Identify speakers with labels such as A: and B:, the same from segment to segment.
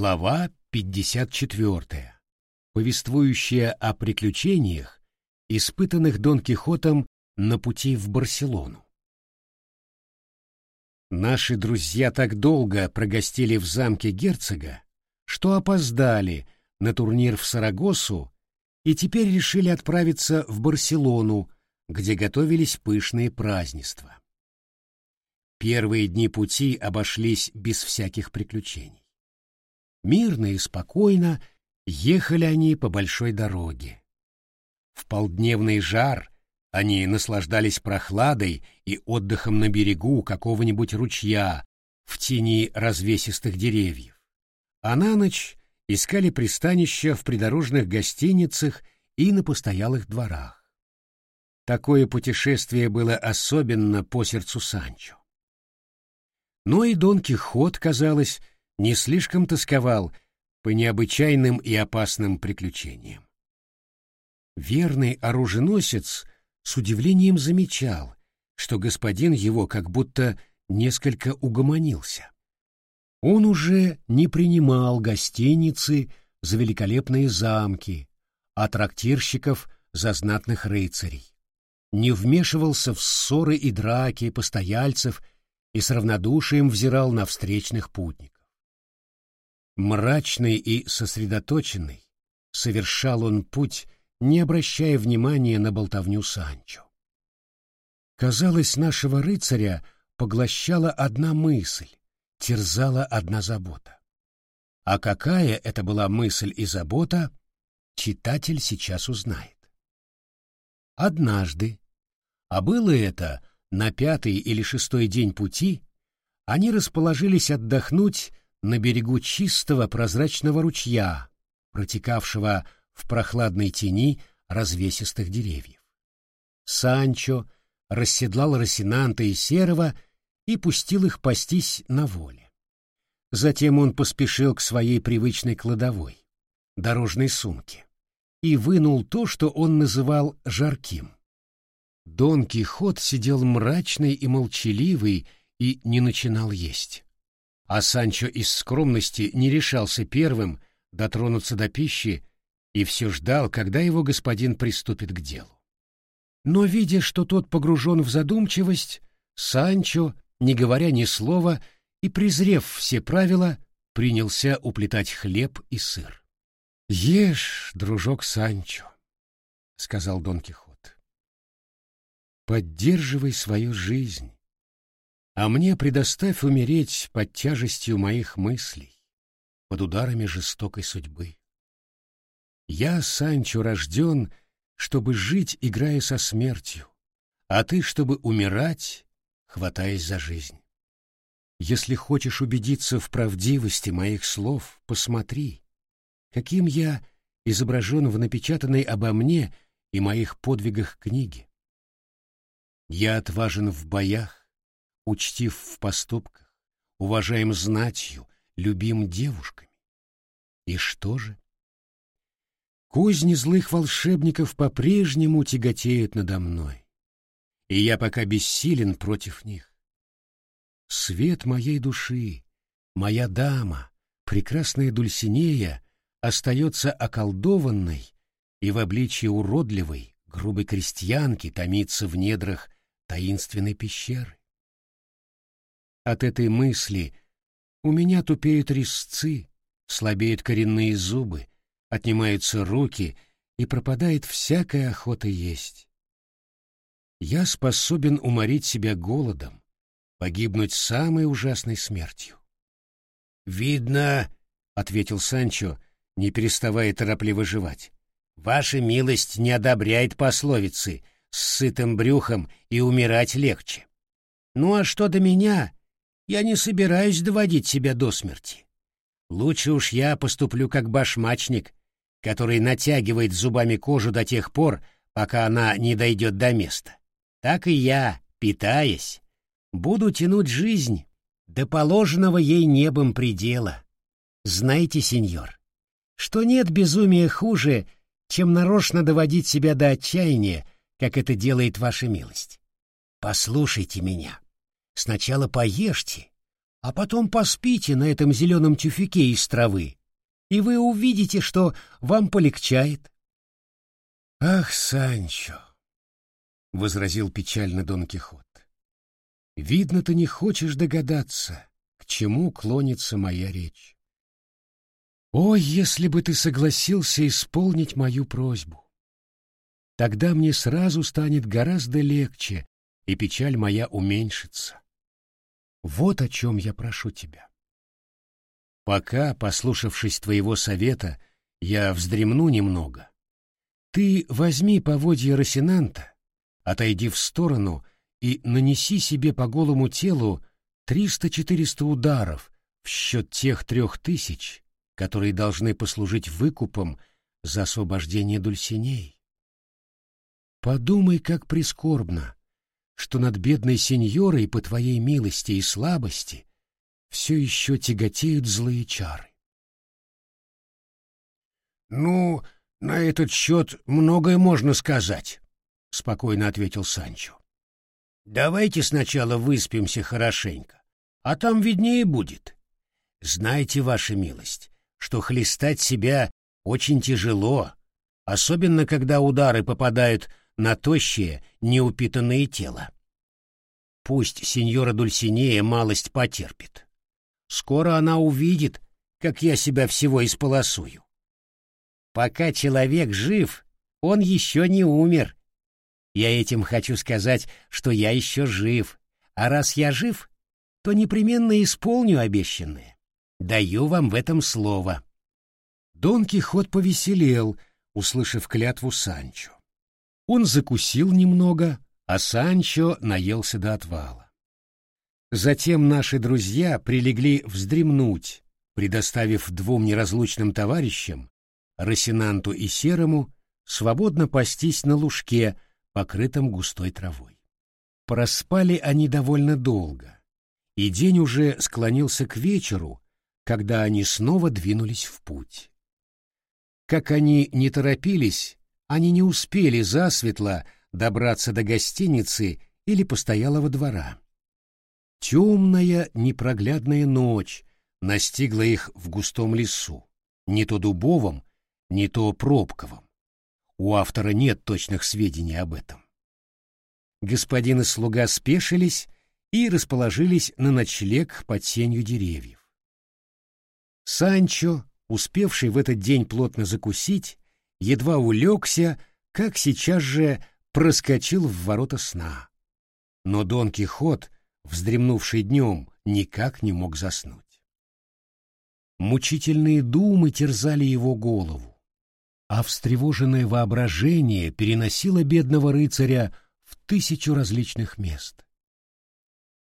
A: Глава 54. Повествующая о приключениях, испытанных Дон Кихотом на пути в Барселону. Наши друзья так долго прогостили в замке герцога, что опоздали на турнир в Сарагосу и теперь решили отправиться в Барселону, где готовились пышные празднества. Первые дни пути обошлись без всяких приключений. Мирно и спокойно ехали они по большой дороге. В полдневный жар они наслаждались прохладой и отдыхом на берегу какого-нибудь ручья в тени развесистых деревьев. А на ночь искали пристанища в придорожных гостиницах и на постоялых дворах. Такое путешествие было особенно по сердцу Санчо. Но и Дон Кихот, казалось, не слишком тосковал по необычайным и опасным приключениям. Верный оруженосец с удивлением замечал, что господин его как будто несколько угомонился. Он уже не принимал гостиницы за великолепные замки, а трактирщиков за знатных рыцарей, не вмешивался в ссоры и драки постояльцев и с равнодушием взирал на встречных путников. Мрачный и сосредоточенный, совершал он путь, не обращая внимания на болтовню Санчо. Казалось, нашего рыцаря поглощала одна мысль, терзала одна забота. А какая это была мысль и забота, читатель сейчас узнает. Однажды, а было это на пятый или шестой день пути, они расположились отдохнуть на берегу чистого прозрачного ручья, протекавшего в прохладной тени развесистых деревьев. Санчо расседлал Росинанта и Серого и пустил их пастись на воле. Затем он поспешил к своей привычной кладовой, дорожной сумке, и вынул то, что он называл жарким. Дон Кихот сидел мрачный и молчаливый и не начинал есть а Санчо из скромности не решался первым дотронуться до пищи и все ждал, когда его господин приступит к делу. Но, видя, что тот погружен в задумчивость, Санчо, не говоря ни слова и презрев все правила, принялся уплетать хлеб и сыр. — Ешь, дружок Санчо, — сказал Дон Кихот. — Поддерживай свою жизнь а мне предоставь умереть под тяжестью моих мыслей, под ударами жестокой судьбы. Я, Санчо, рожден, чтобы жить, играя со смертью, а ты, чтобы умирать, хватаясь за жизнь. Если хочешь убедиться в правдивости моих слов, посмотри, каким я изображен в напечатанной обо мне и моих подвигах книге. Я отважен в боях, учтив в поступках, уважаем знатью, любим девушками. И что же? Козни злых волшебников по-прежнему тяготеют надо мной, и я пока бессилен против них. Свет моей души, моя дама, прекрасная Дульсинея, остается околдованной и в обличье уродливой, грубой крестьянки томится в недрах таинственной пещеры. От этой мысли у меня тупеют резцы, слабеют коренные зубы, отнимаются руки и пропадает всякая охота есть. Я способен уморить себя голодом, погибнуть самой ужасной смертью. «Видно», — ответил Санчо, не переставая торопливо жевать, — «ваша милость не одобряет пословицы «с сытым брюхом и умирать легче». Ну а что до меня, я не собираюсь доводить себя до смерти. Лучше уж я поступлю как башмачник, который натягивает зубами кожу до тех пор, пока она не дойдет до места. Так и я, питаясь, буду тянуть жизнь до положенного ей небом предела. Знаете, сеньор, что нет безумия хуже, чем нарочно доводить себя до отчаяния, как это делает ваша милость. Послушайте меня. Сначала поешьте, а потом поспите на этом зеленом тюфике из травы, и вы увидите, что вам полегчает. — Ах, Санчо! — возразил печально Дон Кихот. — Видно, ты не хочешь догадаться, к чему клонится моя речь. О, если бы ты согласился исполнить мою просьбу! Тогда мне сразу станет гораздо легче, и печаль моя уменьшится. Вот о чем я прошу тебя. Пока, послушавшись твоего совета, я вздремну немного, ты возьми поводья Росинанта, отойди в сторону и нанеси себе по голому телу триста-четыреста ударов в счет тех трех тысяч, которые должны послужить выкупом за освобождение Дульсиней. Подумай, как прискорбно, что над бедной сеньорой по твоей милости и слабости все еще тяготеют злые чары. «Ну, на этот счет многое можно сказать», — спокойно ответил Санчо. «Давайте сначала выспимся хорошенько, а там виднее будет. Знайте, ваша милость, что хлестать себя очень тяжело, особенно когда удары попадают на тощее, неупитанное тело. Пусть сеньора Дульсинея малость потерпит. Скоро она увидит, как я себя всего исполосую. Пока человек жив, он еще не умер. Я этим хочу сказать, что я еще жив, а раз я жив, то непременно исполню обещанное. Даю вам в этом слово. Дон Кихот повеселел, услышав клятву Санчо. Он закусил немного, а Санчо наелся до отвала. Затем наши друзья прилегли вздремнуть, предоставив двум неразлучным товарищам, Росинанту и Серому, свободно пастись на лужке, покрытом густой травой. Проспали они довольно долго, и день уже склонился к вечеру, когда они снова двинулись в путь. Как они не торопились, они не успели засветло добраться до гостиницы или постоялого двора. Темная, непроглядная ночь настигла их в густом лесу, не то дубовом, не то пробковом. У автора нет точных сведений об этом. Господин и слуга спешились и расположились на ночлег под сенью деревьев. Санчо, успевший в этот день плотно закусить, едва улегся, как сейчас же проскочил в ворота сна. Но Дон Кихот, вздремнувший днем, никак не мог заснуть. Мучительные думы терзали его голову, а встревоженное воображение переносило бедного рыцаря в тысячу различных мест.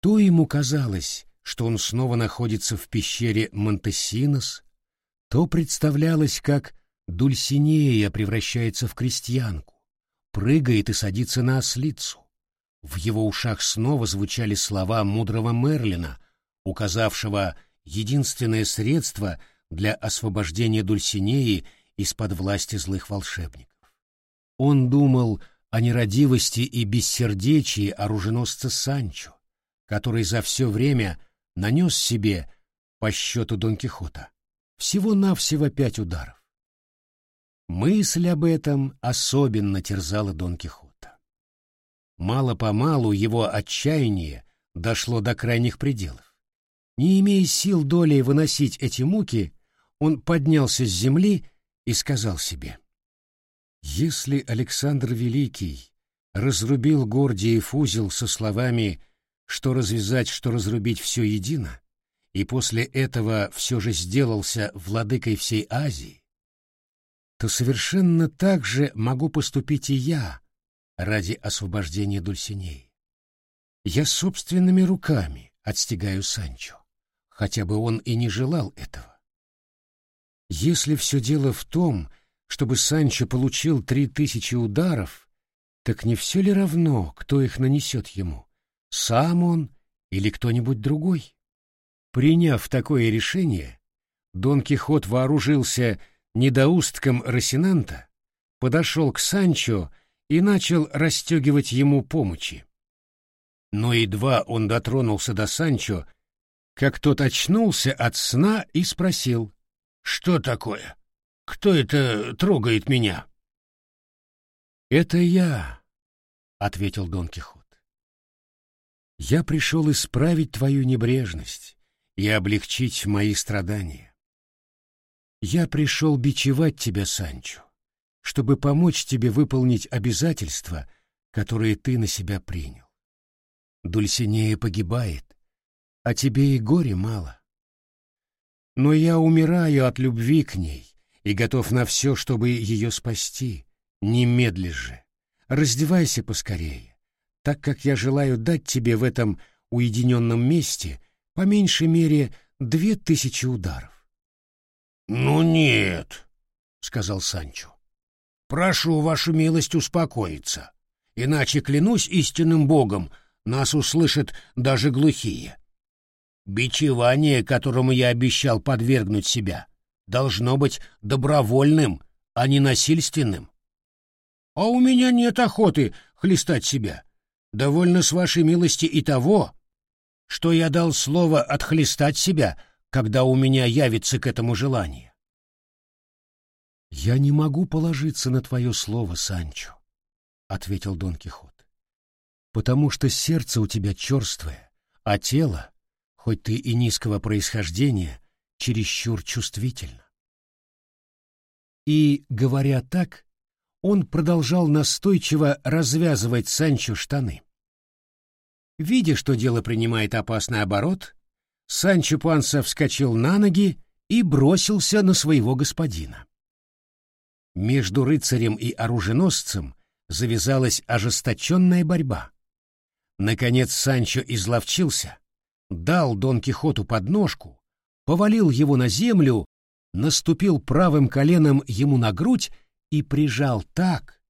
A: То ему казалось, что он снова находится в пещере Монтесинос, то представлялось, как Дульсинея превращается в крестьянку, прыгает и садится на ослицу. В его ушах снова звучали слова мудрого Мерлина, указавшего единственное средство для освобождения Дульсинеи из-под власти злых волшебников. Он думал о нерадивости и бессердечии оруженосца Санчо, который за все время нанес себе, по счету Дон Кихота, всего-навсего пять ударов. Мысль об этом особенно терзала Дон Кихота. Мало-помалу его отчаяние дошло до крайних пределов. Не имея сил долей выносить эти муки, он поднялся с земли и сказал себе, «Если Александр Великий разрубил Гордиев узел со словами «что развязать, что разрубить все едино», и после этого все же сделался владыкой всей Азии, то совершенно так же могу поступить и я ради освобождения Дульсинеи. Я собственными руками отстегаю Санчо, хотя бы он и не желал этого. Если все дело в том, чтобы Санчо получил три тысячи ударов, так не все ли равно, кто их нанесет ему, сам он или кто-нибудь другой? Приняв такое решение, Дон Кихот вооружился недоустком Росинанта, подошел к Санчо и начал расстегивать ему помощи. Но едва он дотронулся до Санчо, как тот очнулся от сна и спросил. «Что такое? Кто это трогает меня?» «Это я», — ответил Дон Кихот. «Я пришел исправить твою небрежность и облегчить мои страдания. Я пришел бичевать тебя, Санчо, чтобы помочь тебе выполнить обязательства, которые ты на себя принял. Дульсинея погибает, а тебе и горе мало. Но я умираю от любви к ней и готов на все, чтобы ее спасти. Немедли же. Раздевайся поскорее, так как я желаю дать тебе в этом уединенном месте по меньшей мере две тысячи ударов.
B: — Ну нет, — сказал Санчо. — Прошу вашу милость успокоиться, иначе, клянусь истинным богом, нас услышат даже глухие. Бичевание, которому я обещал подвергнуть себя, должно быть добровольным, а не насильственным. А у меня нет охоты хлестать себя. Довольно с вашей милости и того, что я дал слово отхлестать себя, когда у меня явится к этому желание.
A: «Я не могу положиться на твое слово, Санчо», — ответил Дон Кихот, — «потому что сердце у тебя черствое, а тело хоть ты и низкого происхождения, чересчур чувствительно. И, говоря так, он продолжал настойчиво развязывать Санчо штаны. Видя, что дело принимает опасный оборот, Санчо Панса вскочил на ноги и бросился на своего господина. Между рыцарем и оруженосцем завязалась ожесточенная борьба. Наконец Санчо изловчился, дал Дон Кихоту подножку, повалил его на землю, наступил правым коленом ему на грудь и прижал так,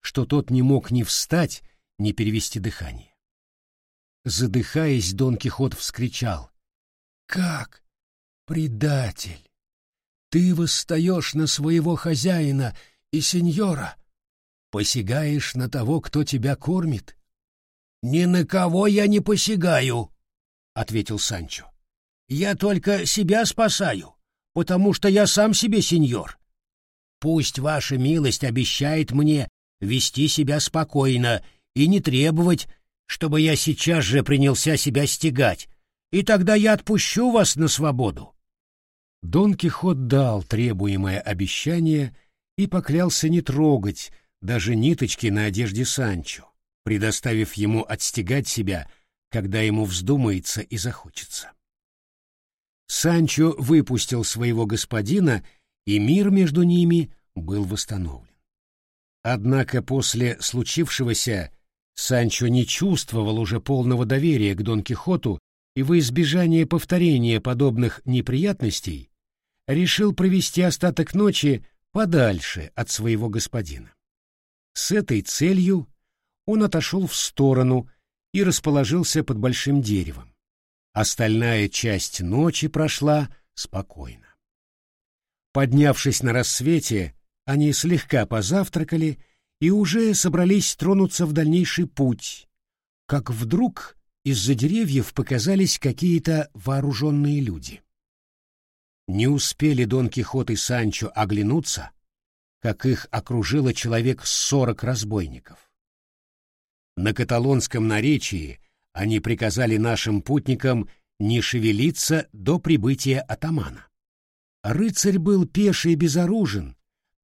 A: что тот не мог ни встать, ни перевести дыхание. Задыхаясь, Дон Кихот вскричал. «Как? Предатель! Ты восстаешь на своего хозяина и сеньора, посягаешь на того, кто тебя кормит?»
B: «Ни на кого я не посягаю!» ответил Санчо. Я только себя спасаю, потому что я сам себе сеньор. Пусть ваша милость обещает мне вести себя спокойно и не требовать, чтобы я сейчас же принялся себя стегать, и тогда я отпущу вас на свободу.
A: Дон Кихот дал требуемое обещание и поклялся не трогать даже ниточки на одежде Санчо, предоставив ему отстегать себя когда ему вздумается и захочется. Санчо выпустил своего господина, и мир между ними был восстановлен. Однако после случившегося Санчо не чувствовал уже полного доверия к Дон Кихоту и во избежание повторения подобных неприятностей решил провести остаток ночи подальше от своего господина. С этой целью он отошел в сторону и расположился под большим деревом. Остальная часть ночи прошла спокойно. Поднявшись на рассвете, они слегка позавтракали и уже собрались тронуться в дальнейший путь, как вдруг из-за деревьев показались какие-то вооруженные люди. Не успели Дон Кихот и Санчо оглянуться, как их окружило человек сорок разбойников. На каталонском наречии они приказали нашим путникам не шевелиться до прибытия атамана. Рыцарь был пеший и безоружен,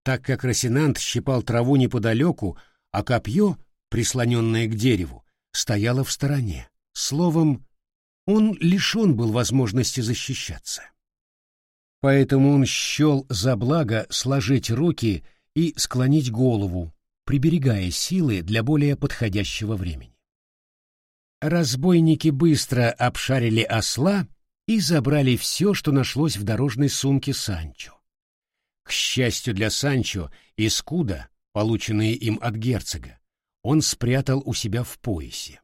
A: так как Росинант щипал траву неподалеку, а копье, прислоненное к дереву, стояло в стороне. Словом, он лишен был возможности защищаться. Поэтому он счел за благо сложить руки и склонить голову, приберегая силы для более подходящего времени. Разбойники быстро обшарили осла и забрали все, что нашлось в дорожной сумке Санчо. К счастью для Санчо, искуда, полученные им от герцога, он спрятал у себя в поясе.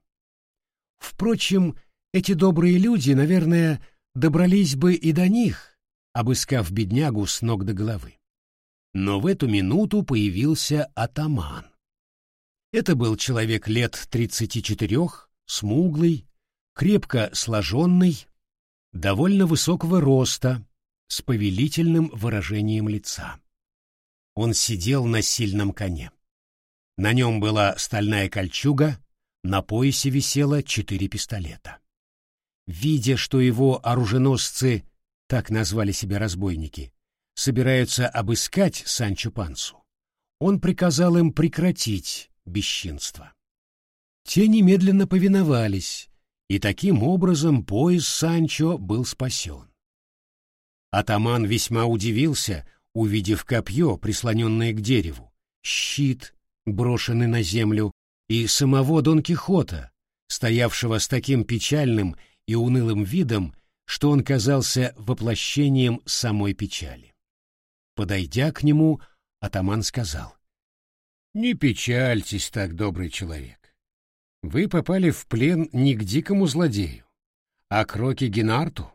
A: Впрочем, эти добрые люди, наверное, добрались бы и до них, обыскав беднягу с ног до головы. Но в эту минуту появился атаман. Это был человек лет тридцати четырех, смуглый, крепко сложенный, довольно высокого роста, с повелительным выражением лица. Он сидел на сильном коне. На нем была стальная кольчуга, на поясе висело четыре пистолета. Видя, что его оруженосцы, так назвали себя разбойники, собираются обыскать Санчо Пансу, он приказал им прекратить бесчинство. Те немедленно повиновались, и таким образом пояс Санчо был спасен. Атаман весьма удивился, увидев копье, прислоненное к дереву, щит, брошенный на землю, и самого Дон Кихота, стоявшего с таким печальным и унылым видом, что он казался воплощением самой печали. Подойдя к нему, атаман сказал, «Не печальтесь так, добрый человек. Вы попали в плен не к дикому злодею, а к Роке Генарту,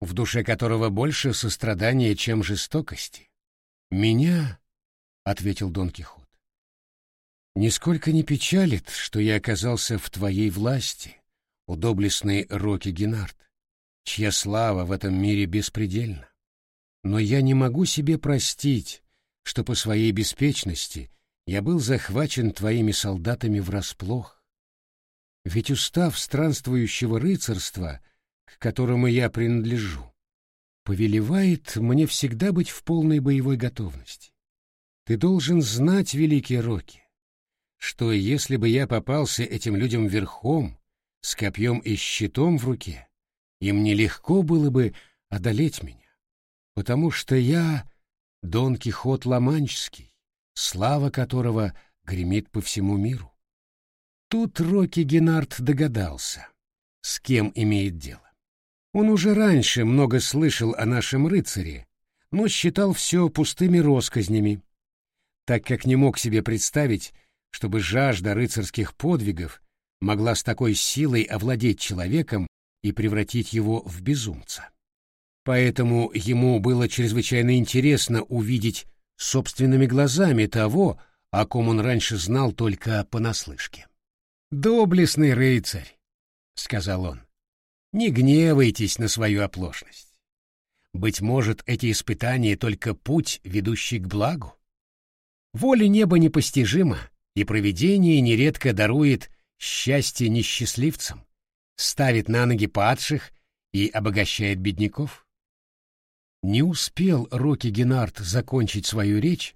A: в душе которого больше сострадания, чем жестокости. «Меня», — ответил Дон Кихот, — «нисколько не печалит, что я оказался в твоей власти, у доблестной Роки Генард, чья слава в этом мире беспредельна. Но я не могу себе простить, что по своей беспечности я был захвачен твоими солдатами врасплох. Ведь устав странствующего рыцарства — к которому я принадлежу, повелевает мне всегда быть в полной боевой готовности. Ты должен знать, великий Рокки, что если бы я попался этим людям верхом, с копьем и щитом в руке, им нелегко было бы одолеть меня, потому что я Дон Кихот Ламанческий, слава которого гремит по всему миру. Тут Рокки Генард догадался, с кем имеет дело. Он уже раньше много слышал о нашем рыцаре, но считал все пустыми росказнями, так как не мог себе представить, чтобы жажда рыцарских подвигов могла с такой силой овладеть человеком и превратить его в безумца. Поэтому ему было чрезвычайно интересно увидеть собственными глазами того, о ком он раньше знал только понаслышке. «Доблестный рыцарь», — сказал он, не гневайтесь на свою оплошность. Быть может, эти испытания только путь, ведущий к благу? Воля неба непостижима, и провидение нередко дарует счастье несчастливцам, ставит на ноги падших и обогащает бедняков. Не успел Рокки Генард закончить свою речь,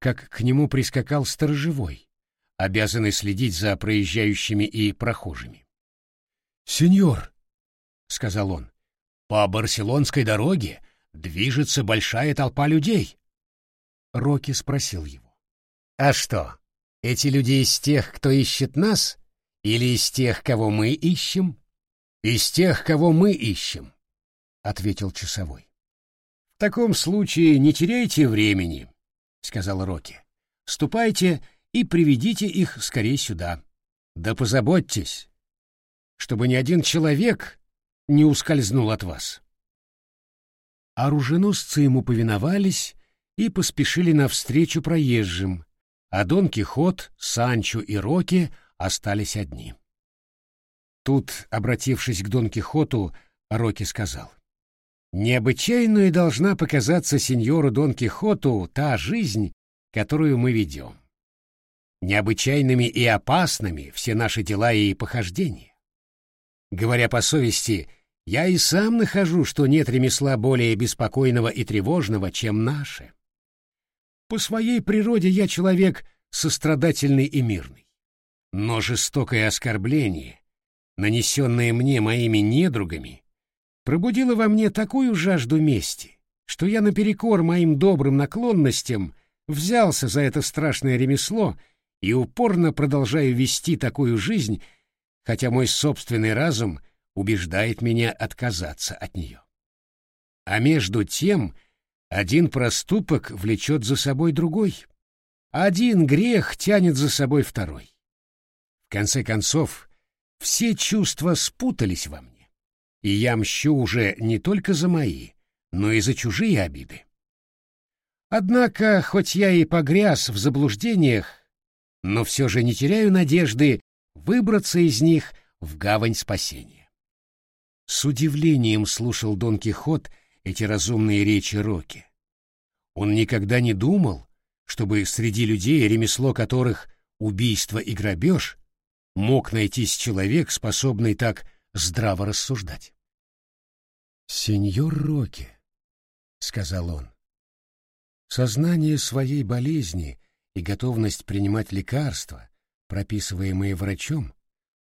A: как к нему прискакал сторожевой, обязанный следить за проезжающими и прохожими. «Сеньор!» — сказал он. «По Барселонской дороге движется большая толпа людей». Рокки спросил его. «А что, эти люди из тех, кто ищет нас, или из тех, кого мы ищем?» «Из тех, кого мы ищем», — ответил часовой. «В таком случае не теряйте времени», — сказал Рокки. «Ступайте и приведите их скорее сюда. Да позаботьтесь, чтобы ни один человек не ускользнул от вас. Оруженосцы ему повиновались и поспешили навстречу проезжим, а Дон Кихот, Санчо и Роки остались одни. Тут, обратившись к Дон Кихоту, Роки сказал, «Необычайную должна показаться сеньору Дон Кихоту та жизнь, которую мы ведем. Необычайными и опасными все наши дела и похождения. Говоря по совести, я и сам нахожу, что нет ремесла более беспокойного и тревожного, чем наше. По своей природе я человек сострадательный и мирный. Но жестокое оскорбление, нанесенное мне моими недругами, пробудило во мне такую жажду мести, что я наперекор моим добрым наклонностям взялся за это страшное ремесло и упорно продолжаю вести такую жизнь, хотя мой собственный разум убеждает меня отказаться от нее. А между тем один проступок влечет за собой другой, один грех тянет за собой второй. В конце концов, все чувства спутались во мне, и я мщу уже не только за мои, но и за чужие обиды. Однако, хоть я и погряз в заблуждениях, но все же не теряю надежды выбраться из них в гавань спасения. С удивлением слушал Дон Кихот эти разумные речи Роки. Он никогда не думал, чтобы среди людей, ремесло которых убийство и грабеж, мог найтись человек, способный так здраво рассуждать. «Сеньор Роки», — сказал он, — «сознание своей болезни и готовность принимать лекарства, прописываемые врачом,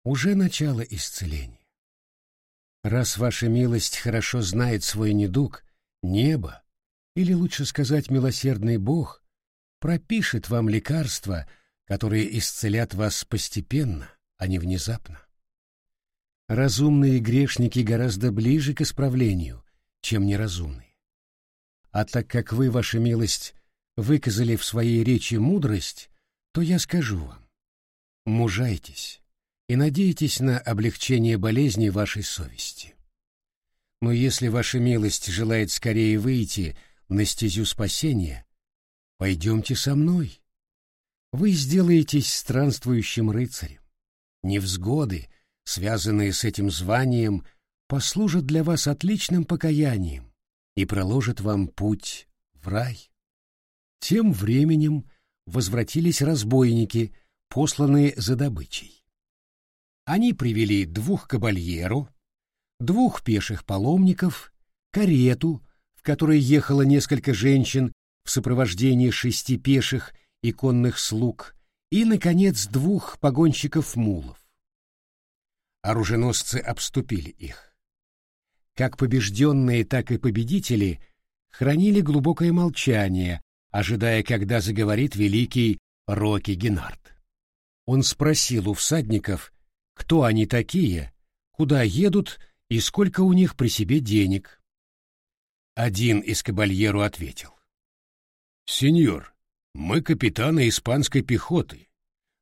A: уже начало исцеления. Раз ваша милость хорошо знает свой недуг, небо, или лучше сказать милосердный Бог, пропишет вам лекарства, которые исцелят вас постепенно, а не внезапно. Разумные грешники гораздо ближе к исправлению, чем неразумные. А так как вы, ваша милость, выказали в своей речи мудрость, то я скажу вам, мужайтесь и надейтесь на облегчение болезни вашей совести. Но если ваша милость желает скорее выйти на стезю спасения, пойдемте со мной. Вы сделаетесь странствующим рыцарем. Невзгоды, связанные с этим званием, послужат для вас отличным покаянием и проложат вам путь в рай. Тем временем возвратились разбойники, посланные за добычей. Они привели двух кабальеру, двух пеших паломников, карету, в которой ехало несколько женщин в сопровождении шести пеших и конных слуг, и, наконец, двух погонщиков мулов. Оруженосцы обступили их. Как побежденные, так и победители хранили глубокое молчание, ожидая, когда заговорит великий Рокки Геннард. Он спросил у всадников, кто они такие, куда едут и сколько у них при себе денег. Один из кабальеру ответил. «Сеньор, мы капитаны испанской пехоты.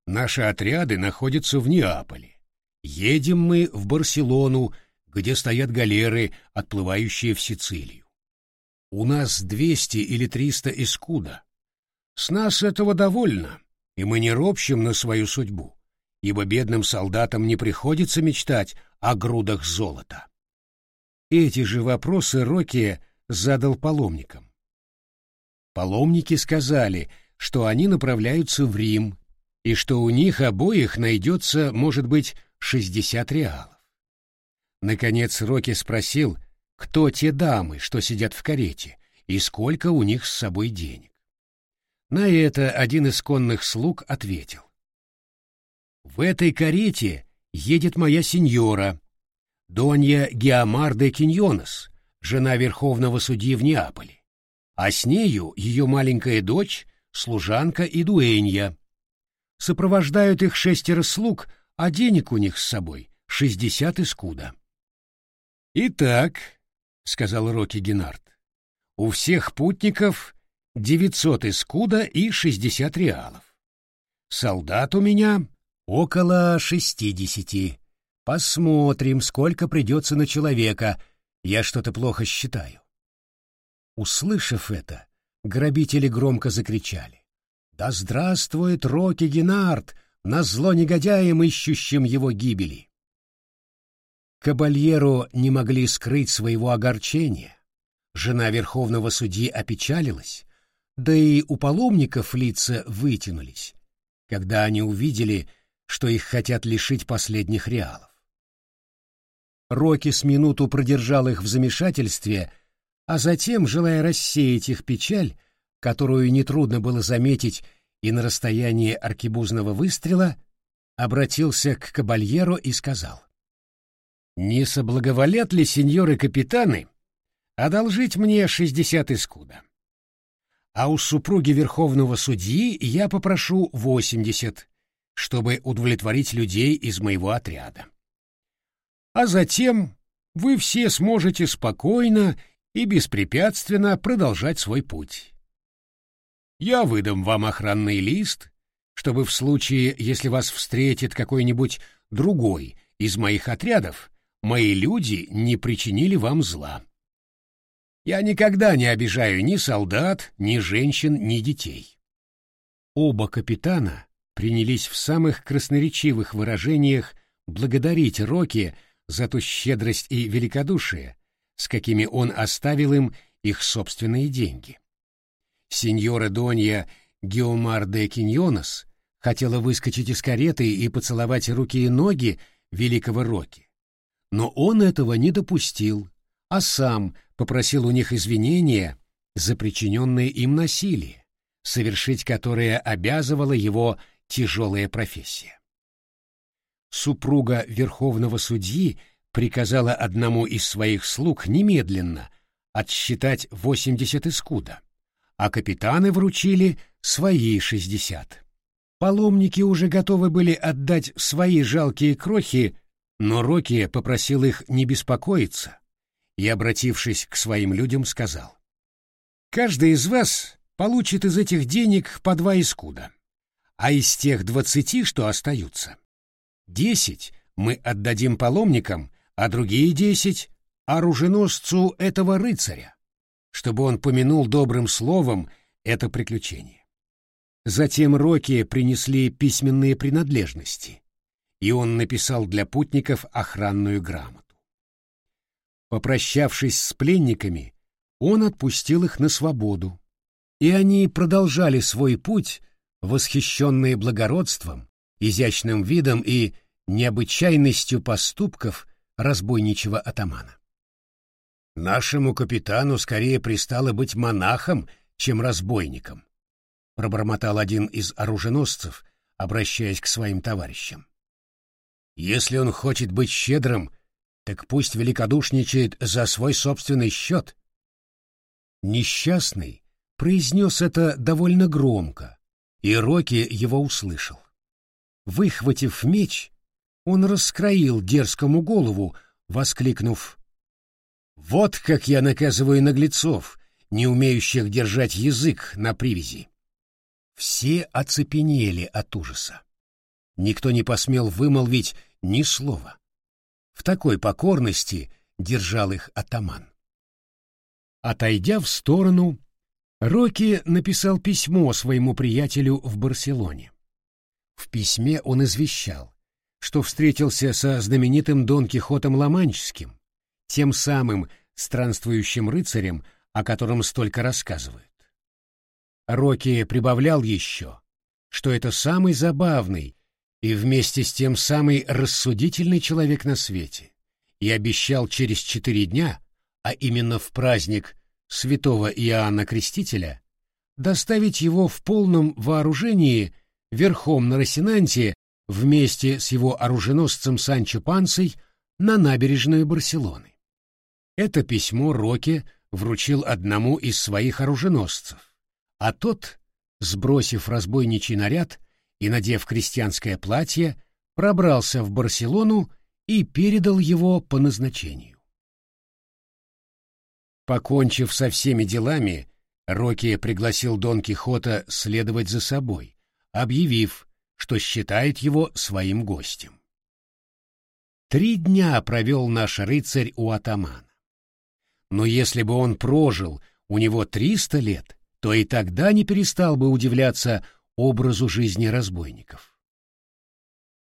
A: Наши отряды находятся в Неаполе. Едем мы в Барселону, где стоят галеры, отплывающие в Сицилию. У нас двести или триста эскуда. С нас этого довольно, и мы не ропщем на свою судьбу ибо бедным солдатам не приходится мечтать о грудах золота. Эти же вопросы Рокки задал паломникам. Паломники сказали, что они направляются в Рим, и что у них обоих найдется, может быть, шестьдесят реалов. Наконец Рокки спросил, кто те дамы, что сидят в карете, и сколько у них с собой денег. На это один из конных слуг ответил. В этой карете едет моя сеньора, Донья Геомарде Киньонес, жена верховного судьи в Неаполе, а с нею ее маленькая дочь, служанка и дуэнья. Сопровождают их шестеро слуг, а денег у них с собой шестьдесят искуда. «Итак», — сказал Рокки Геннард, — «у всех путников девятьсот искуда и шестьдесят реалов. Солдат у меня Около шестидесяти. Посмотрим, сколько придется на человека. Я что-то плохо считаю. Услышав это, грабители громко закричали. «Да здравствует Рокки Геннард, назло негодяям, ищущим его гибели!» Кабальеро не могли скрыть своего огорчения. Жена верховного судьи опечалилась, да и у паломников лица вытянулись, когда они увидели, что их хотят лишить последних реалов. Рокки с минуту продержал их в замешательстве, а затем, желая рассеять их печаль, которую нетрудно было заметить и на расстоянии аркебузного выстрела, обратился к кабальеру и сказал. «Не соблаговолят ли сеньоры-капитаны одолжить мне шестьдесят искуда? А у супруги верховного судьи я попрошу восемьдесят, чтобы удовлетворить людей из моего отряда. А затем вы все сможете спокойно и беспрепятственно продолжать свой путь. Я выдам вам охранный лист, чтобы в случае, если вас встретит какой-нибудь другой из моих отрядов, мои люди не причинили вам зла. Я никогда не обижаю ни солдат, ни женщин, ни детей. Оба капитана принялись в самых красноречивых выражениях благодарить Рокки за ту щедрость и великодушие, с какими он оставил им их собственные деньги. Сеньора Донья Геомар де Киньонос хотела выскочить из кареты и поцеловать руки и ноги великого Роки. Но он этого не допустил, а сам попросил у них извинения за причиненное им насилие, совершить которое обязывала его тяжелая профессия. Супруга верховного судьи приказала одному из своих слуг немедленно отсчитать 80 искуда, а капитаны вручили свои 60. Паломники уже готовы были отдать свои жалкие крохи, но Рокки попросил их не беспокоиться и, обратившись к своим людям, сказал, «Каждый из вас получит из этих денег по два искуда, а из тех двадцати, что остаются, десять мы отдадим паломникам, а другие десять — оруженосцу этого рыцаря, чтобы он помянул добрым словом это приключение. Затем Роки принесли письменные принадлежности, и он написал для путников охранную грамоту. Попрощавшись с пленниками, он отпустил их на свободу, и они продолжали свой путь, восхищенные благородством, изящным видом и необычайностью поступков разбойничего атамана. «Нашему капитану скорее пристало быть монахом, чем разбойником», пробормотал один из оруженосцев, обращаясь к своим товарищам. «Если он хочет быть щедрым, так пусть великодушничает за свой собственный счет». Несчастный произнес это довольно громко, и Роки его услышал. Выхватив меч, он раскроил дерзкому голову, воскликнув «Вот как я наказываю наглецов, не умеющих держать язык на привязи!» Все оцепенели от ужаса. Никто не посмел вымолвить ни слова. В такой покорности держал их атаман. Отойдя в сторону, Рокки написал письмо своему приятелю в Барселоне. В письме он извещал, что встретился со знаменитым Дон Кихотом Ламанческим, тем самым странствующим рыцарем, о котором столько рассказывают. Рокки прибавлял еще, что это самый забавный и вместе с тем самый рассудительный человек на свете, и обещал через четыре дня, а именно в праздник святого Иоанна Крестителя, доставить его в полном вооружении верхом на Росинанте вместе с его оруженосцем Санчо Пансой на набережную Барселоны. Это письмо Роке вручил одному из своих оруженосцев, а тот, сбросив разбойничий наряд и надев крестьянское платье, пробрался в Барселону и передал его по назначению. Покончив со всеми делами, Рокки пригласил Дон Кихота следовать за собой, объявив, что считает его своим гостем. Три дня провел наш рыцарь у атамана. Но если бы он прожил у него триста лет, то и тогда не перестал бы удивляться образу жизни разбойников.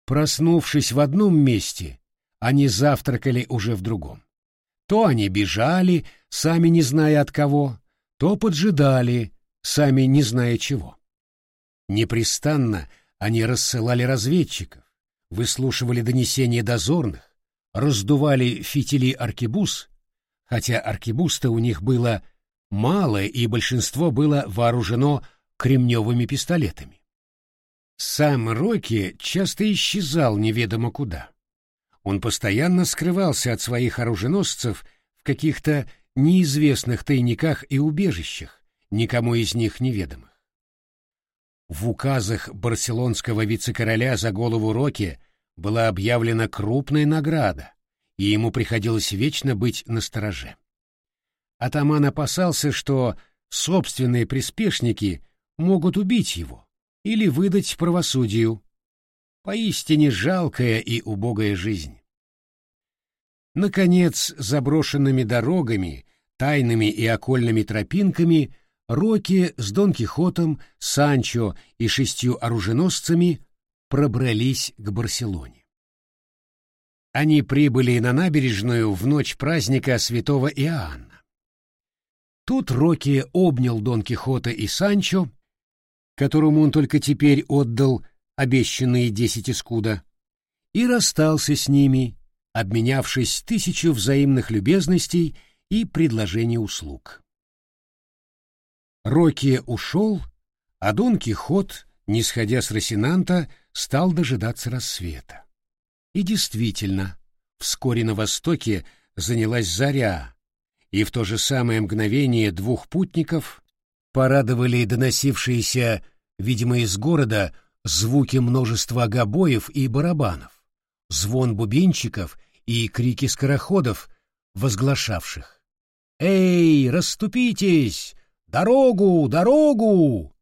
A: Проснувшись в одном месте, они завтракали уже в другом. То они бежали, сами не зная от кого, то поджидали, сами не зная чего. Непрестанно они рассылали разведчиков, выслушивали донесения дозорных, раздували фитили аркебуз, хотя аркебуз-то у них было мало и большинство было вооружено кремневыми пистолетами. Сам Рокки часто исчезал неведомо куда. Он постоянно скрывался от своих оруженосцев в каких-то неизвестных тайниках и убежищах, никому из них неведомых. В указах барселонского вице-короля за голову Роки была объявлена крупная награда, и ему приходилось вечно быть настороже. Атаман опасался, что собственные приспешники могут убить его или выдать правосудию. Поистине жалкая и убогая жизнь. Наконец, заброшенными дорогами, тайными и окольными тропинками Роки с Дон Кихотом, Санчо и шестью оруженосцами пробрались к Барселоне. они прибыли на набережную в ночь праздника святого Иоанна. Тут Рокки обнял Дон Кихота и Санчо, которому он только теперь отдал обещанные десять искуда, и расстался с ними, обменявшись тысячу взаимных любезностей и предложений услуг. Рокки ушел, а Дон Кихот, не сходя с Росинанта, стал дожидаться рассвета. И действительно, вскоре на востоке занялась заря, и в то же самое мгновение двух путников порадовали доносившиеся, видимо, из города, звуки множества гобоев и барабанов, звон бубенчиков и крики скороходов, возглашавших «Эй, расступитесь! Дорогу, дорогу!»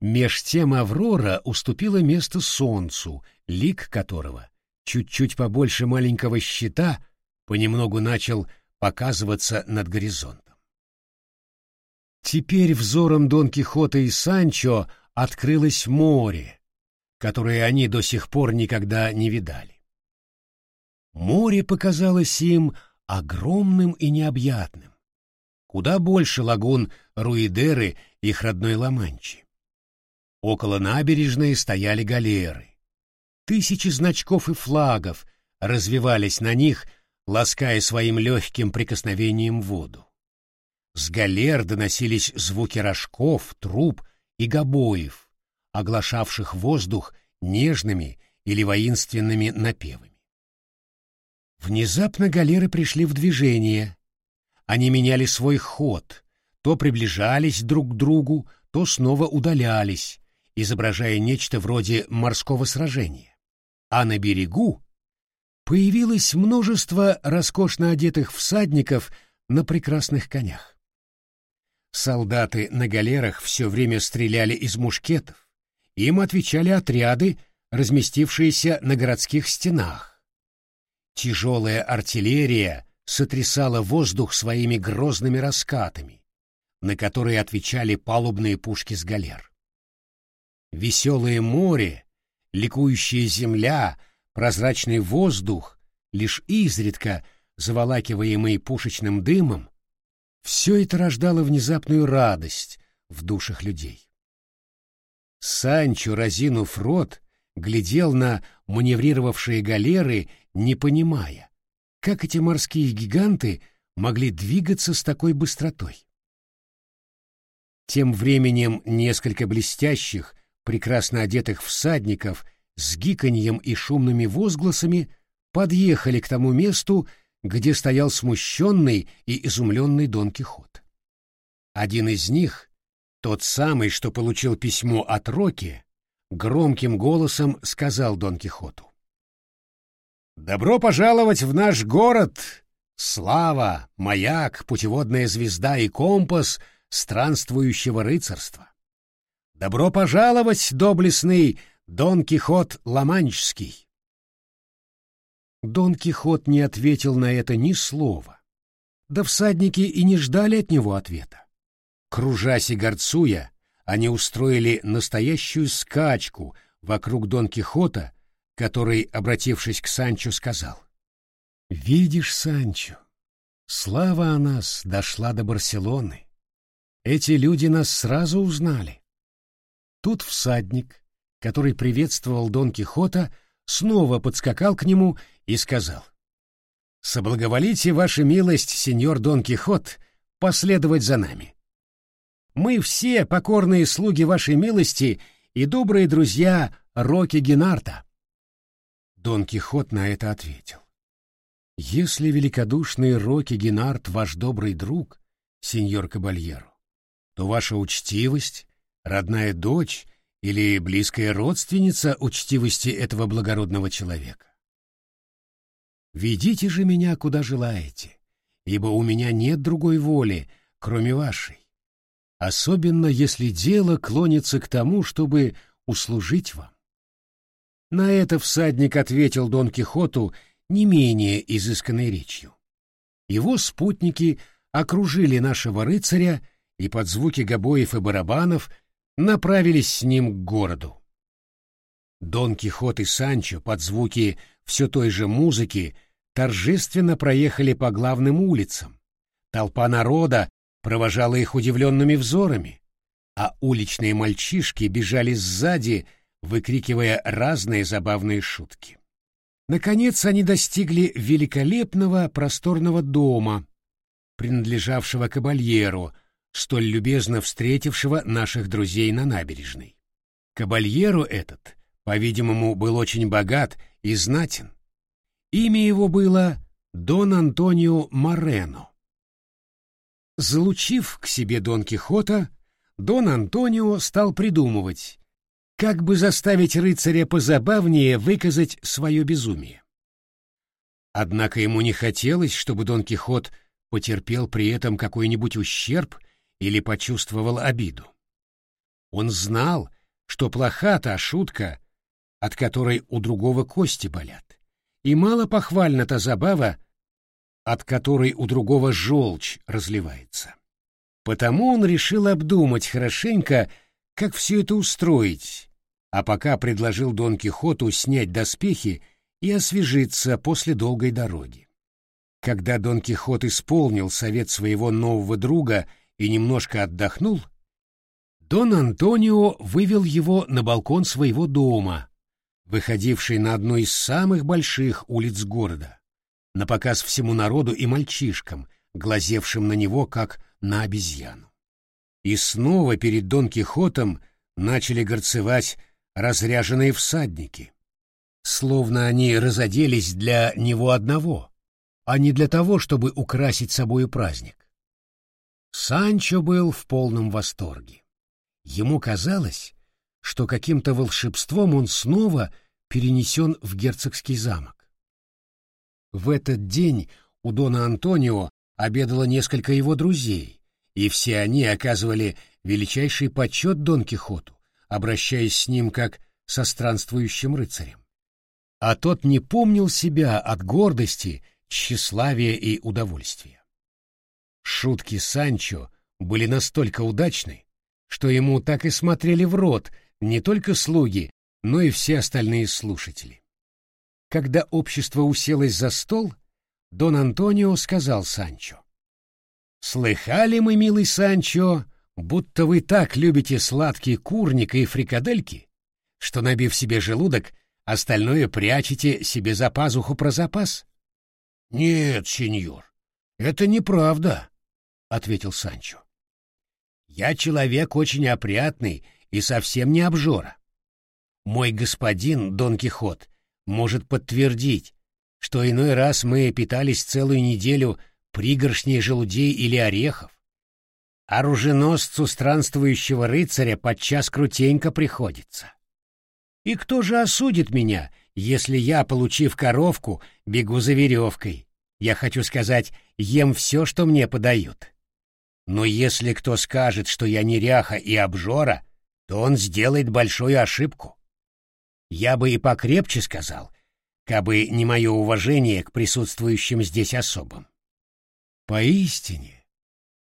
A: Меж тем Аврора уступила место солнцу, лик которого, чуть-чуть побольше маленького щита, понемногу начал показываться над горизонтом. Теперь взором Дон Кихота и Санчо открылось море, которое они до сих пор никогда не видали. Море показалось им огромным и необъятным, куда больше лагун Руидеры, их родной Ла-Манчи. Около набережной стояли галеры. Тысячи значков и флагов развивались на них, лаская своим легким прикосновением воду. С галер доносились звуки рожков, труб и гобоев, оглашавших воздух нежными или воинственными напевами. Внезапно галеры пришли в движение. Они меняли свой ход, то приближались друг к другу, то снова удалялись, изображая нечто вроде морского сражения. А на берегу появилось множество роскошно одетых всадников на прекрасных конях. Солдаты на галерах все время стреляли из мушкетов, им отвечали отряды, разместившиеся на городских стенах. Тяжелая артиллерия сотрясала воздух своими грозными раскатами, на которые отвечали палубные пушки с галер. Веселое море, ликующая земля, прозрачный воздух, лишь изредка заволакиваемый пушечным дымом, все это рождало внезапную радость в душах людей. Санчо, разинув рот, глядел на маневрировавшие галеры, не понимая, как эти морские гиганты могли двигаться с такой быстротой. Тем временем несколько блестящих, прекрасно одетых всадников с гиканьем и шумными возгласами подъехали к тому месту, где стоял смущенный и изумленный Дон Кихот. Один из них, тот самый, что получил письмо от Роки, громким голосом сказал Дон Кихоту. «Добро пожаловать в наш город! Слава, маяк, путеводная звезда и компас странствующего рыцарства! Добро пожаловать, доблестный Дон Кихот Ламанчский!» Дон Кихот не ответил на это ни слова. Да всадники и не ждали от него ответа. Кружась и горцуя, они устроили настоящую скачку вокруг Дон Кихота, который, обратившись к Санчо, сказал. «Видишь, Санчо, слава о нас дошла до Барселоны. Эти люди нас сразу узнали». Тут всадник, который приветствовал Дон Кихота, снова подскакал к нему и сказал. «Соблаговолите, ваша милость, сеньор Дон Кихот, последовать за нами. Мы все покорные слуги вашей милости и добрые друзья Роки Генарта. Дон Кихот на это ответил. Если великодушный Роки Генарт ваш добрый друг, сеньор Кабальеро, то ваша учтивость, родная дочь или близкая родственница учтивости этого благородного человека. Ведите же меня куда желаете, ибо у меня нет другой воли, кроме вашей особенно если дело клонится к тому, чтобы услужить вам. На это всадник ответил Дон Кихоту не менее изысканной речью. Его спутники окружили нашего рыцаря и под звуки гобоев и барабанов направились с ним к городу. Дон Кихот и Санчо под звуки все той же музыки торжественно проехали по главным улицам. Толпа народа провожала их удивленными взорами, а уличные мальчишки бежали сзади, выкрикивая разные забавные шутки. Наконец они достигли великолепного просторного дома, принадлежавшего кабальеру, столь любезно встретившего наших друзей на набережной. Кабальеру этот, по-видимому, был очень богат и знатен. Имя его было Дон Антонио Морено. Залучив к себе Дон Кихота, Дон Антонио стал придумывать, как бы заставить рыцаря позабавнее выказать свое безумие. Однако ему не хотелось, чтобы Дон Кихот потерпел при этом какой-нибудь ущерб или почувствовал обиду. Он знал, что плоха та шутка, от которой у другого кости болят, и мало похвальна та забава, от которой у другого желчь разливается. Потому он решил обдумать хорошенько, как все это устроить, а пока предложил Дон Кихоту снять доспехи и освежиться после долгой дороги. Когда Дон Кихот исполнил совет своего нового друга и немножко отдохнул, Дон Антонио вывел его на балкон своего дома, выходивший на одну из самых больших улиц города, на показ всему народу и мальчишкам, глазевшим на него как на обезьяну. И снова перед Дон Кихотом начали горцевать разряженные всадники, словно они разоделись для него одного, а не для того, чтобы украсить собою праздник. Санчо был в полном восторге. Ему казалось, что каким-то волшебством он снова перенесен в герцогский замок. В этот день у Дона Антонио обедало несколько его друзей, и все они оказывали величайший почет Дон Кихоту, обращаясь с ним как со странствующим рыцарем. А тот не помнил себя от гордости, тщеславия и удовольствия. Шутки Санчо были настолько удачны, что ему так и смотрели в рот не только слуги, но и все остальные слушатели. Когда общество уселось за стол, Дон Антонио сказал Санчо. «Слыхали мы, милый Санчо, будто вы так любите сладкие курника и фрикадельки, что, набив себе желудок, остальное прячете себе за пазуху про запас?»
B: «Нет, сеньор, это неправда», — ответил Санчо.
A: «Я человек очень опрятный и совсем не обжора. Мой господин Дон Кихот может подтвердить, что иной раз мы питались целую неделю пригоршней желудей или орехов. Оруженосцу странствующего рыцаря подчас крутенько приходится. И кто же осудит меня, если я, получив коровку, бегу за веревкой? Я хочу сказать, ем все, что мне подают. Но если кто скажет, что я неряха и обжора, то он сделает большую ошибку. Я бы и покрепче сказал, кабы не мое уважение к присутствующим здесь особам. «Поистине», —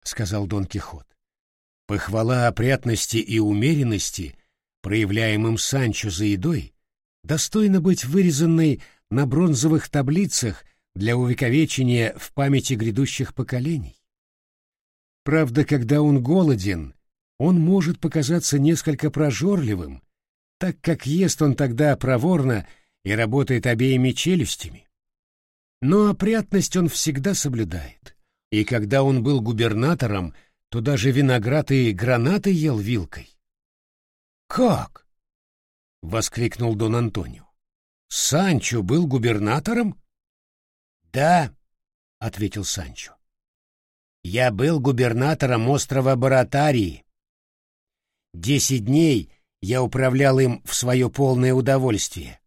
A: сказал Дон Кихот, — «похвала опрятности и умеренности, проявляемым Санчо за едой, достойна быть вырезанной на бронзовых таблицах для увековечения в памяти грядущих поколений. Правда, когда он голоден, он может показаться несколько прожорливым, так как ест он тогда проворно и работает обеими челюстями. Но опрятность он всегда соблюдает и когда он был губернатором, то даже виноград и гранаты ел вилкой.
B: «Как?»
A: — воскликнул Дон Антонио. «Санчо был губернатором?» «Да», — ответил Санчо. «Я был губернатором острова Баратарии. Десять дней я управлял им в свое полное удовольствие.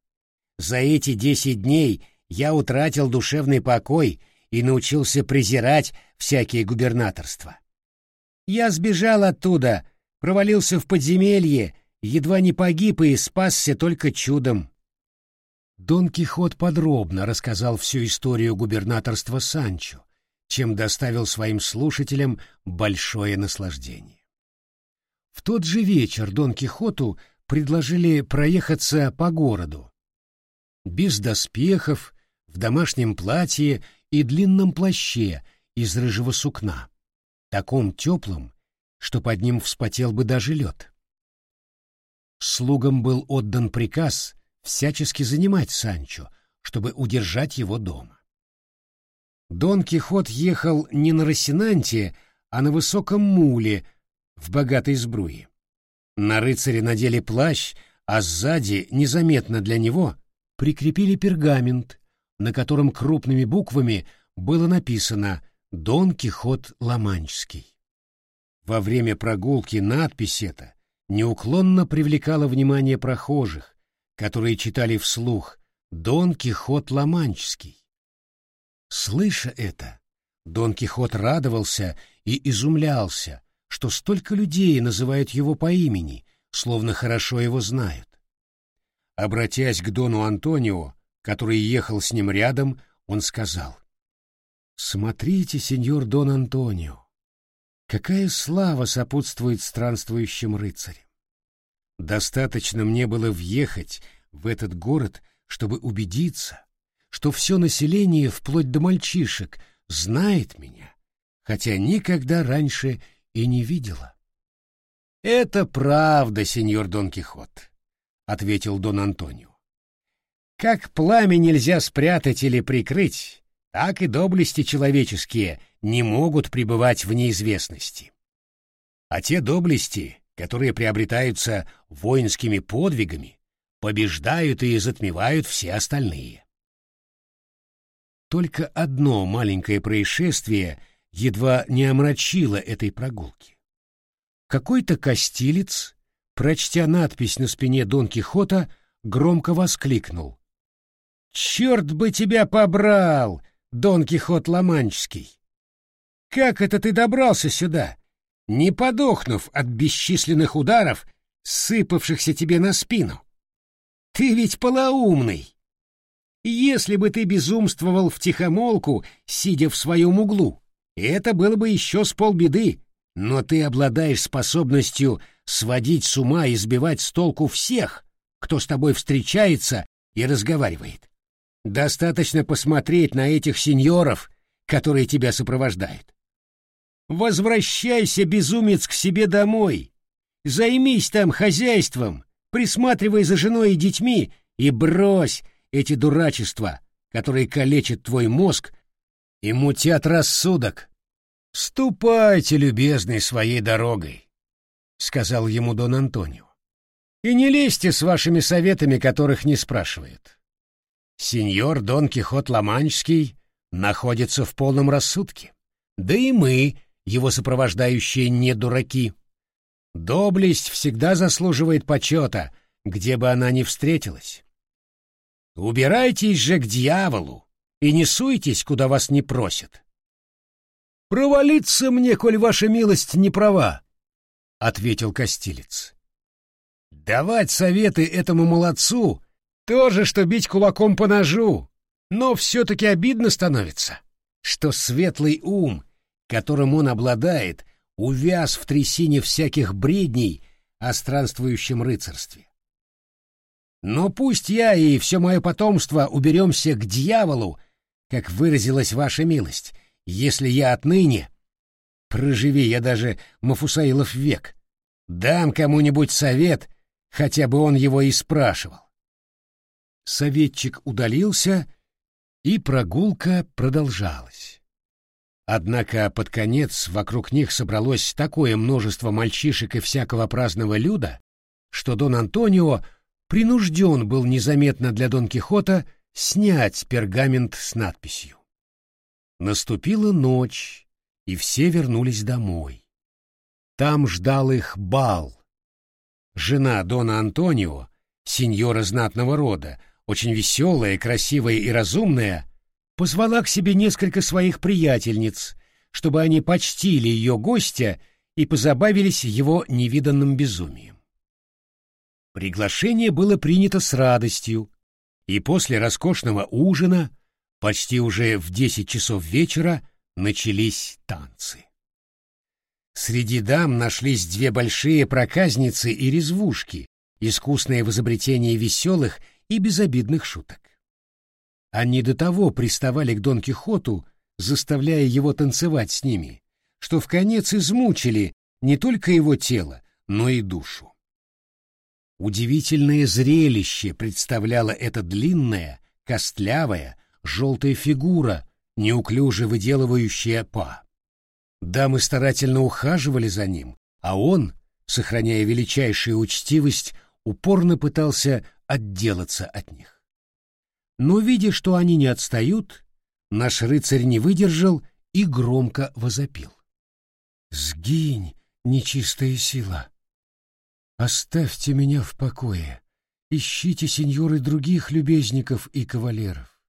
A: За эти десять дней я утратил душевный покой — и научился презирать всякие губернаторства. Я сбежал оттуда, провалился в подземелье, едва не погиб и спасся только чудом. Дон Кихот подробно рассказал всю историю губернаторства Санчо, чем доставил своим слушателям большое наслаждение. В тот же вечер Дон Кихоту предложили проехаться по городу. Без доспехов, в домашнем платье и длинном плаще из рыжего сукна, таком теплом, что под ним вспотел бы даже лед. Слугам был отдан приказ всячески занимать Санчо, чтобы удержать его дома. Дон Кихот ехал не на Росинанте, а на высоком муле в богатой сбруе. На рыцаре надели плащ, а сзади, незаметно для него, прикрепили пергамент, на котором крупными буквами было написано «Дон Кихот Ламанчский». Во время прогулки надпись эта неуклонно привлекала внимание прохожих, которые читали вслух «Дон Кихот Ламанчский». Слыша это, Дон Кихот радовался и изумлялся, что столько людей называют его по имени, словно хорошо его знают. Обратясь к Дону Антонио, который ехал с ним рядом, он сказал, «Смотрите, сеньор Дон Антонио, какая слава сопутствует странствующим рыцарям! Достаточно мне было въехать в этот город, чтобы убедиться, что все население, вплоть до мальчишек, знает меня, хотя никогда раньше и не видела. — Это правда, сеньор Дон Кихот, — ответил Дон Антонио. — Как пламя нельзя спрятать или прикрыть, так и доблести человеческие не могут пребывать в неизвестности. А те доблести, которые приобретаются воинскими подвигами, побеждают и затмевают все остальные. Только одно маленькое происшествие — едва не омрачила этой прогулки. Какой-то костилец, прочтя надпись на спине Дон Кихота, громко воскликнул. «Черт бы тебя побрал, Дон Кихот Ломанческий! Как это ты добрался сюда, не подохнув от бесчисленных ударов, сыпавшихся тебе на спину? Ты ведь полоумный! Если бы ты безумствовал втихомолку, сидя в своем углу, это было бы еще с полбеды, но ты обладаешь способностью сводить с ума и сбивать с толку всех, кто с тобой встречается и разговаривает. Достаточно посмотреть на этих сеньоров, которые тебя сопровождают. Возвращайся, безумец, к себе домой. Займись там хозяйством, присматривай за женой и детьми и брось эти дурачества, которые калечат твой мозг и мутят рассудок. «Ступайте, любезный, своей дорогой», — сказал ему Дон Антонио. «И не лезьте с вашими советами, которых не спрашивают. Сеньор Дон Кихот Ламанчский находится в полном рассудке. Да и мы, его сопровождающие, не дураки. Доблесть всегда заслуживает почета, где бы она ни встретилась. Убирайтесь же к дьяволу, и не суйтесь, куда вас не просят. «Провалиться мне, коль ваша милость не права», — ответил Костилец. «Давать советы этому молодцу — тоже, что бить кулаком по ножу, но все-таки обидно становится, что светлый ум, которым он обладает, увяз в трясине всяких бредней о странствующем рыцарстве. Но пусть я и все мое потомство уберемся к дьяволу как выразилась ваша милость, если я отныне, проживи я даже Мафусаилов век, дам кому-нибудь совет, хотя бы он его и спрашивал. Советчик удалился, и прогулка продолжалась. Однако под конец вокруг них собралось такое множество мальчишек и всякого праздного люда, что Дон Антонио принужден был незаметно для Дон Кихота снять пергамент с надписью. Наступила ночь, и все вернулись домой. Там ждал их бал. Жена Дона Антонио, сеньора знатного рода, очень веселая, красивая и разумная, позвала к себе несколько своих приятельниц, чтобы они почтили ее гостя и позабавились его невиданным безумием. Приглашение было принято с радостью, и после роскошного ужина, почти уже в десять часов вечера, начались танцы. Среди дам нашлись две большие проказницы и резвушки, искусные в изобретении веселых и безобидных шуток. Они до того приставали к Дон Кихоту, заставляя его танцевать с ними, что в конец измучили не только его тело, но и душу. Удивительное зрелище представляла эта длинная, костлявая, желтая фигура, неуклюже выделывающая па. Дамы старательно ухаживали за ним, а он, сохраняя величайшую учтивость, упорно пытался отделаться от них. Но, видя, что они не отстают, наш рыцарь не выдержал и громко возопил. «Сгинь, нечистая сила! Оставьте меня в покое! Ищите, сеньоры, других любезников и кавалеров!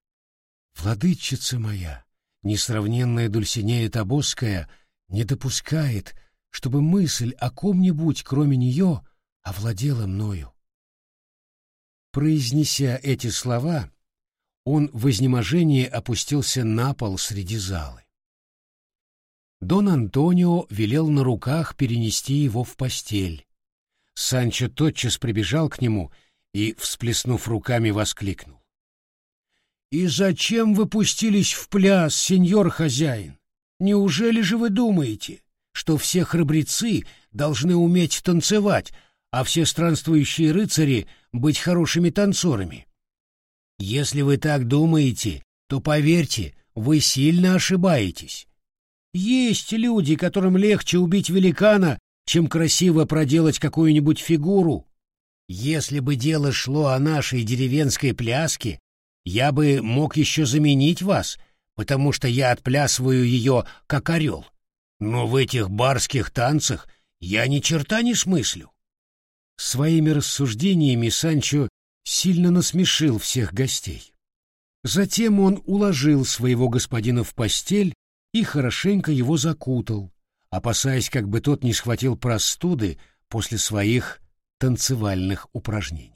A: Владычица моя, несравненная Дульсинея Тобоская, не допускает, чтобы мысль о ком-нибудь, кроме нее, овладела мною. Произнеся эти слова, он в изнеможении опустился на пол среди залы. Дон Антонио велел на руках перенести его в постель. Санчо тотчас прибежал к нему и, всплеснув руками, воскликнул. «И зачем вы пустились в пляс, сеньор хозяин? Неужели же вы думаете, что все храбрецы должны уметь танцевать, а все странствующие рыцари — быть хорошими танцорами? Если вы так думаете, то, поверьте, вы сильно ошибаетесь. Есть люди, которым легче убить великана, чем красиво проделать какую-нибудь фигуру. Если бы дело шло о нашей деревенской пляске, я бы мог еще заменить вас, потому что я отплясываю ее как орел. Но в этих барских танцах я ни черта не смыслю. Своими рассуждениями Санчо сильно насмешил всех гостей. Затем он уложил своего господина в постель и хорошенько его закутал, опасаясь, как бы тот не схватил простуды после своих танцевальных упражнений.